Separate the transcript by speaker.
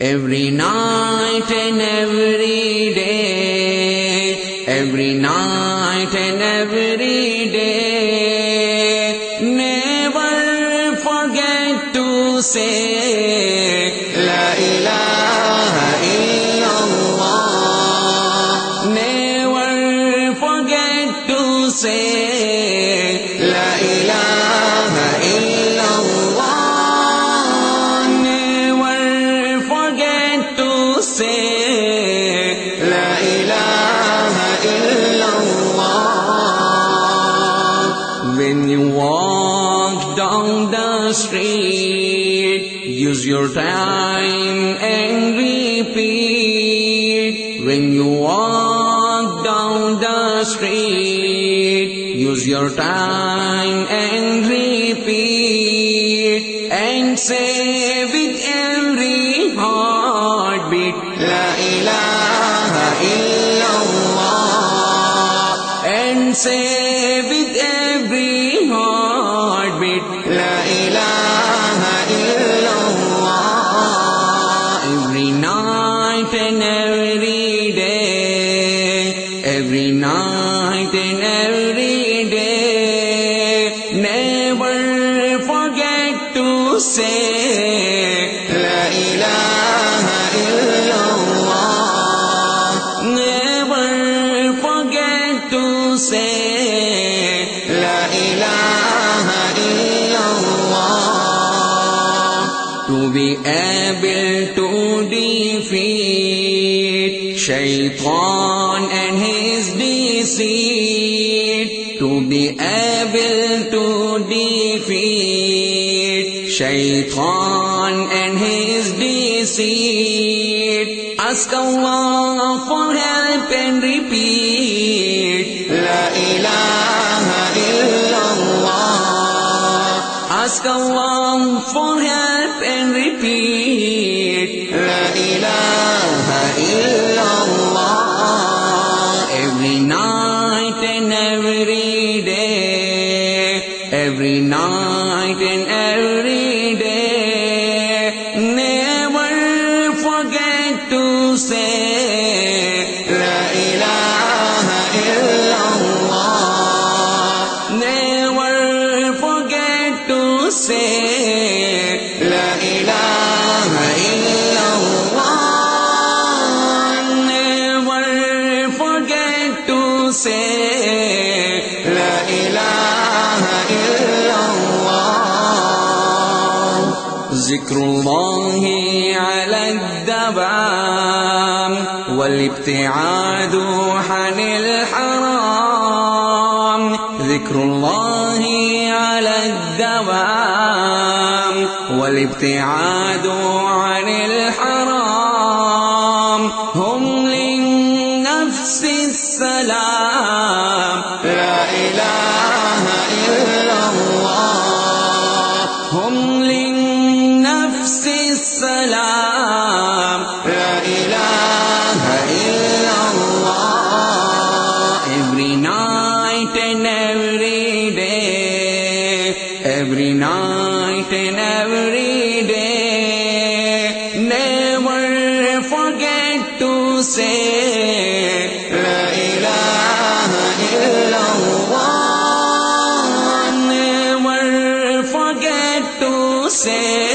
Speaker 1: Every night and every day every night and every day never forget to say لا الہ الا اللہ never forget to say to say, La ilaha illallah. When you walk down the street, use your time and repeat. When you walk down the street, use your time and repeat. And say ربی. لا الہ الا اللہ. And say with every heart beat لا الہ الا اللہ. Every night and every day every night and every day never forget to say to say, La ilaha illallah. To be able to defeat shaitan and his deceit. To be able to defeat shaitan and his deceit. Ask Allah for help and repeat Ilaha illallah. Ask Allah for help and repeat La ilaha illallah. Every night and every day, every night and every day, الكرسي لا إله إلا الله. never forget to say لا إله إلا الله. ذكر الله على الدوام. والابتعاد عن الحرام. ذكر الله على الدوام والابتعاد عن الحرام هم للنفس السلام. لا إله إلا الله. هم للنفس السلام. Every day never forget to say La ilaha illallah never forget to say